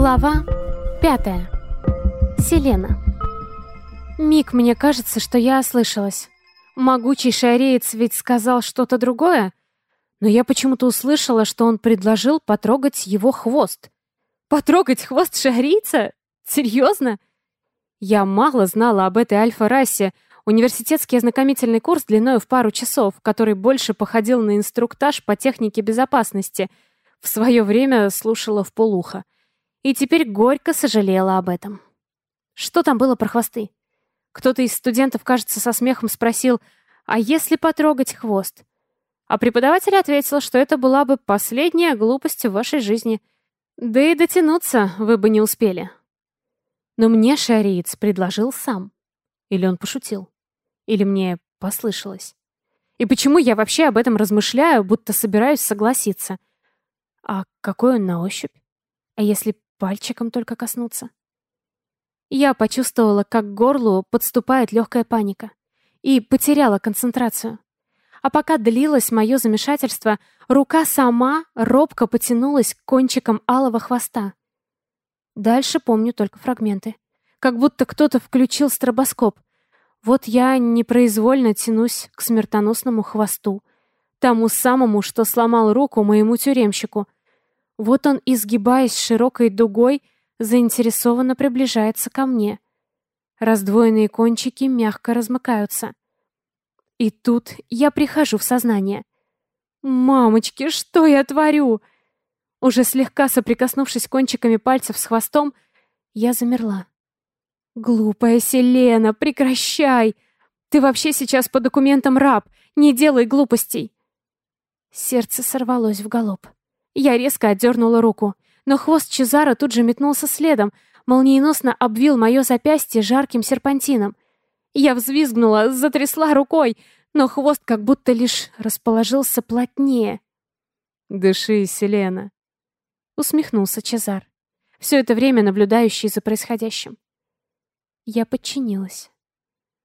Глава пятая. Селена. Миг, мне кажется, что я ослышалась. Могучий шареец ведь сказал что-то другое, но я почему-то услышала, что он предложил потрогать его хвост. Потрогать хвост шарийца? Серьезно? Я мало знала об этой альфа-расе, университетский ознакомительный курс длиною в пару часов, который больше походил на инструктаж по технике безопасности, в свое время слушала в полухо и теперь горько сожалела об этом. Что там было про хвосты? Кто-то из студентов, кажется, со смехом спросил, а если потрогать хвост? А преподаватель ответил, что это была бы последняя глупость в вашей жизни. Да и дотянуться вы бы не успели. Но мне шариец предложил сам. Или он пошутил? Или мне послышалось? И почему я вообще об этом размышляю, будто собираюсь согласиться? А какой он на ощупь? А если Пальчиком только коснуться. Я почувствовала, как к горлу подступает легкая паника. И потеряла концентрацию. А пока длилось мое замешательство, рука сама робко потянулась к кончикам алого хвоста. Дальше помню только фрагменты. Как будто кто-то включил стробоскоп. Вот я непроизвольно тянусь к смертоносному хвосту. Тому самому, что сломал руку моему тюремщику — вот он, изгибаясь широкой дугой, заинтересованно приближается ко мне. Раздвоенные кончики мягко размыкаются. И тут я прихожу в сознание. «Мамочки, что я творю?» Уже слегка соприкоснувшись кончиками пальцев с хвостом, я замерла. «Глупая Селена, прекращай! Ты вообще сейчас по документам раб, не делай глупостей!» Сердце сорвалось в галоп. Я резко отдернула руку, но хвост Чезара тут же метнулся следом, молниеносно обвил мое запястье жарким серпантином. Я взвизгнула, затрясла рукой, но хвост как будто лишь расположился плотнее. «Дыши, Селена», — усмехнулся Чезар, все это время наблюдающий за происходящим. Я подчинилась,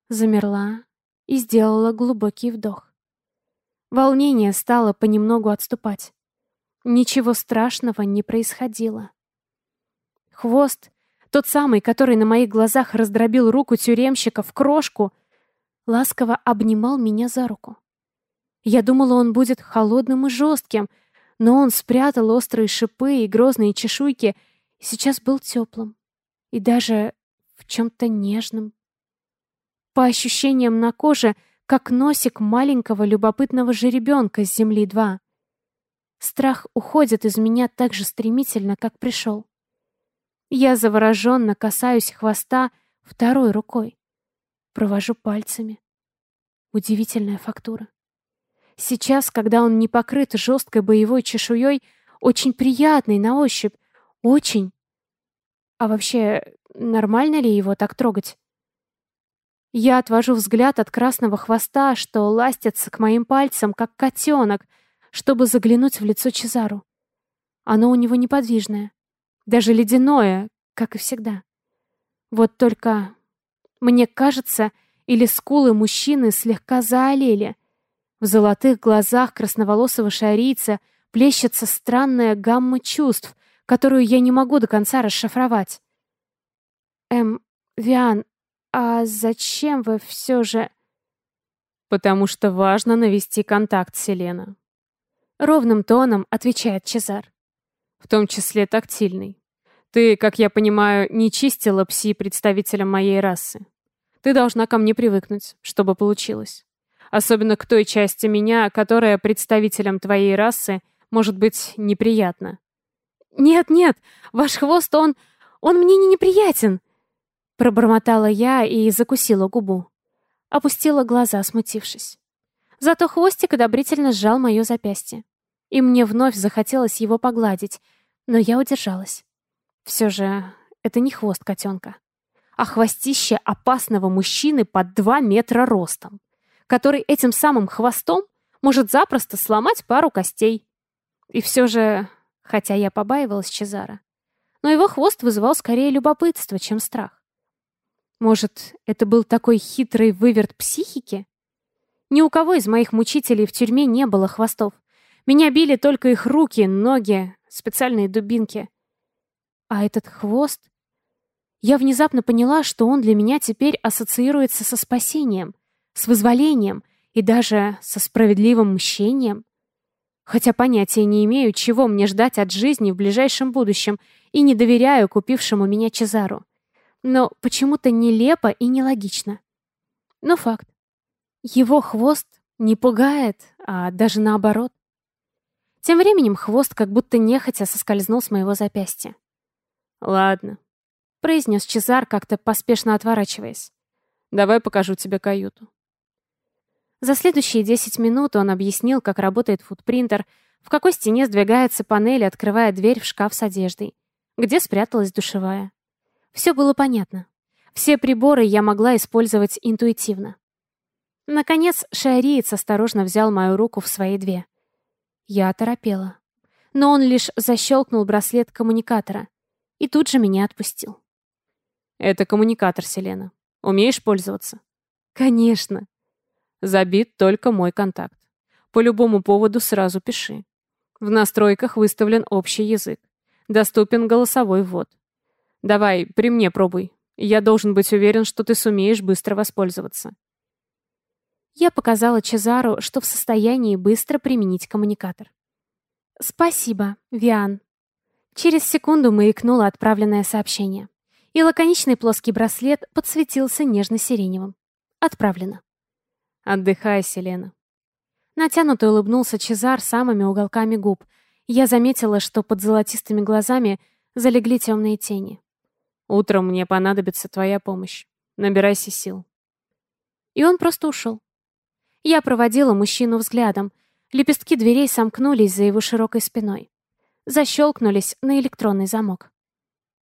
замерла и сделала глубокий вдох. Волнение стало понемногу отступать. Ничего страшного не происходило. Хвост, тот самый, который на моих глазах раздробил руку тюремщика в крошку, ласково обнимал меня за руку. Я думала, он будет холодным и жестким, но он спрятал острые шипы и грозные чешуйки и сейчас был теплым и даже в чем-то нежным. По ощущениям на коже, как носик маленького любопытного жеребенка с Земли-2. Страх уходит из меня так же стремительно, как пришел. Я завороженно касаюсь хвоста второй рукой. Провожу пальцами. Удивительная фактура. Сейчас, когда он не покрыт жесткой боевой чешуей, очень приятный на ощупь. Очень. А вообще, нормально ли его так трогать? Я отвожу взгляд от красного хвоста, что ластится к моим пальцам, как котенок — чтобы заглянуть в лицо Чезару. Оно у него неподвижное, даже ледяное, как и всегда. Вот только, мне кажется, или скулы мужчины слегка заолели. В золотых глазах красноволосого шарийца плещется странная гамма чувств, которую я не могу до конца расшифровать. Эм, Виан, а зачем вы все же... Потому что важно навести контакт, Селена. Ровным тоном отвечает Чезар. В том числе тактильный. Ты, как я понимаю, не чистила пси представителям моей расы. Ты должна ко мне привыкнуть, чтобы получилось. Особенно к той части меня, которая представителям твоей расы может быть неприятна. «Нет-нет, ваш хвост, он... он мне не неприятен!» Пробормотала я и закусила губу. Опустила глаза, смутившись. Зато хвостик одобрительно сжал мое запястье. И мне вновь захотелось его погладить, но я удержалась. Все же это не хвост котенка, а хвостище опасного мужчины под два метра ростом, который этим самым хвостом может запросто сломать пару костей. И все же, хотя я побаивалась Чезара, но его хвост вызывал скорее любопытство, чем страх. Может, это был такой хитрый выверт психики? Ни у кого из моих мучителей в тюрьме не было хвостов. Меня били только их руки, ноги, специальные дубинки. А этот хвост... Я внезапно поняла, что он для меня теперь ассоциируется со спасением, с вызволением и даже со справедливым мщением. Хотя понятия не имею, чего мне ждать от жизни в ближайшем будущем и не доверяю купившему меня Чезару. Но почему-то нелепо и нелогично. Но факт. Его хвост не пугает, а даже наоборот. Тем временем хвост как будто нехотя соскользнул с моего запястья. «Ладно», — произнес Чезар, как-то поспешно отворачиваясь. «Давай покажу тебе каюту». За следующие 10 минут он объяснил, как работает футпринтер, в какой стене сдвигается панель, открывая дверь в шкаф с одеждой, где спряталась душевая. Все было понятно. Все приборы я могла использовать интуитивно. Наконец, шариец осторожно взял мою руку в свои две. Я оторопела. Но он лишь защелкнул браслет коммуникатора и тут же меня отпустил. «Это коммуникатор, Селена. Умеешь пользоваться?» «Конечно». «Забит только мой контакт. По любому поводу сразу пиши. В настройках выставлен общий язык. Доступен голосовой ввод. Давай, при мне пробуй. Я должен быть уверен, что ты сумеешь быстро воспользоваться. Я показала Чезару, что в состоянии быстро применить коммуникатор. «Спасибо, Виан». Через секунду маякнуло отправленное сообщение. И лаконичный плоский браслет подсветился нежно-сиреневым. Отправлено. «Отдыхай, Селена». Натянуто улыбнулся Чезар самыми уголками губ. Я заметила, что под золотистыми глазами залегли темные тени. «Утром мне понадобится твоя помощь. Набирайся сил». И он просто ушел. Я проводила мужчину взглядом. Лепестки дверей сомкнулись за его широкой спиной. Защелкнулись на электронный замок.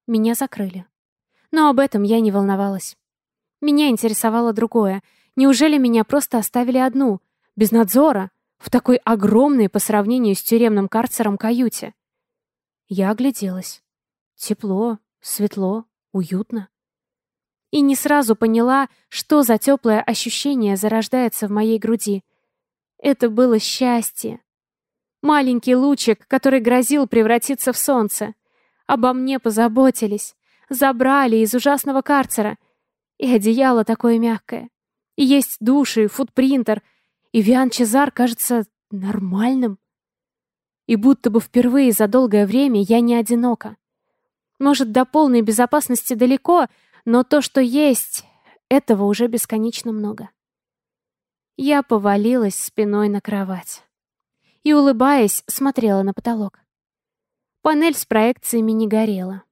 Меня закрыли. Но об этом я не волновалась. Меня интересовало другое. Неужели меня просто оставили одну, без надзора, в такой огромной по сравнению с тюремным карцером каюте? Я огляделась. Тепло, светло, уютно и не сразу поняла, что за теплое ощущение зарождается в моей груди. Это было счастье. Маленький лучик, который грозил превратиться в солнце. Обо мне позаботились, забрали из ужасного карцера. И одеяло такое мягкое. И есть души, футпринтер. И Виан Чезар кажется нормальным. И будто бы впервые за долгое время я не одинока. Может, до полной безопасности далеко, но то, что есть, этого уже бесконечно много. Я повалилась спиной на кровать и, улыбаясь, смотрела на потолок. Панель с проекциями не горела.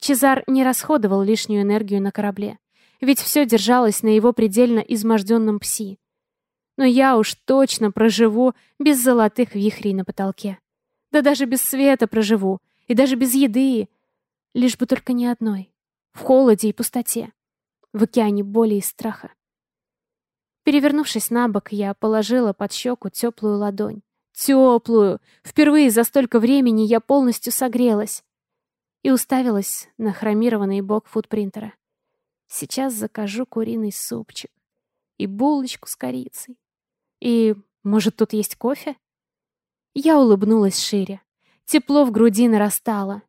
Чезар не расходовал лишнюю энергию на корабле, ведь все держалось на его предельно изможденном пси. Но я уж точно проживу без золотых вихрей на потолке. Да даже без света проживу, и даже без еды, лишь бы только не одной в холоде и пустоте, в океане боли и страха. Перевернувшись на бок, я положила под щеку теплую ладонь. Теплую! Впервые за столько времени я полностью согрелась и уставилась на хромированный бок футпринтера. Сейчас закажу куриный супчик и булочку с корицей. И, может, тут есть кофе? Я улыбнулась шире. Тепло в груди нарастало.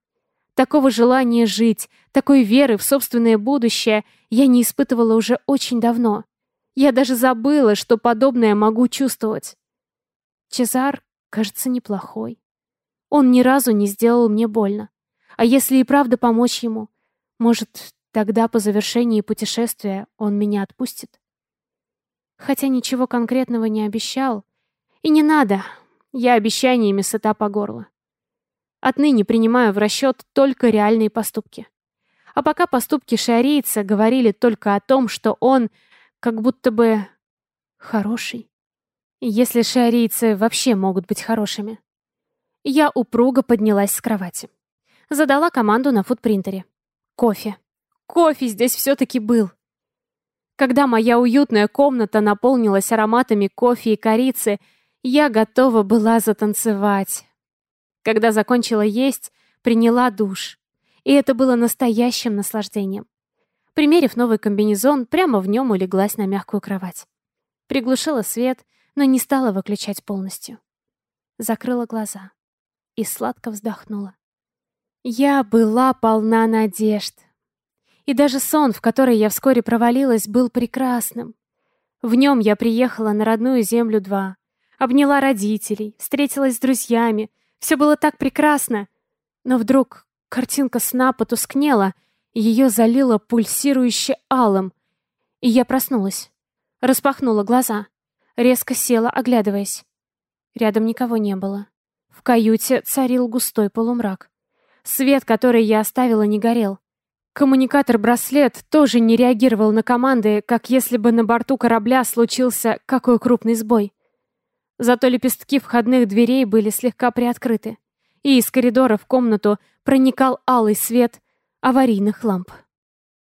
Такого желания жить, такой веры в собственное будущее я не испытывала уже очень давно. Я даже забыла, что подобное могу чувствовать. Чезар, кажется, неплохой. Он ни разу не сделал мне больно. А если и правда помочь ему, может, тогда по завершении путешествия он меня отпустит? Хотя ничего конкретного не обещал. И не надо, я обещаниями сыта по горло. Отныне принимаю в расчет только реальные поступки. А пока поступки шиарийца говорили только о том, что он как будто бы хороший. Если шиарийцы вообще могут быть хорошими. Я упруго поднялась с кровати. Задала команду на футпринтере. Кофе. Кофе здесь все-таки был. Когда моя уютная комната наполнилась ароматами кофе и корицы, я готова была затанцевать. Когда закончила есть, приняла душ. И это было настоящим наслаждением. Примерив новый комбинезон, прямо в нем улеглась на мягкую кровать. Приглушила свет, но не стала выключать полностью. Закрыла глаза и сладко вздохнула. Я была полна надежд. И даже сон, в который я вскоре провалилась, был прекрасным. В нем я приехала на родную землю 2, обняла родителей, встретилась с друзьями. Все было так прекрасно. Но вдруг картинка сна потускнела, ее залило пульсирующе алым. И я проснулась. Распахнула глаза. Резко села, оглядываясь. Рядом никого не было. В каюте царил густой полумрак. Свет, который я оставила, не горел. Коммуникатор-браслет тоже не реагировал на команды, как если бы на борту корабля случился какой крупный сбой. Зато лепестки входных дверей были слегка приоткрыты, и из коридора в комнату проникал алый свет аварийных ламп.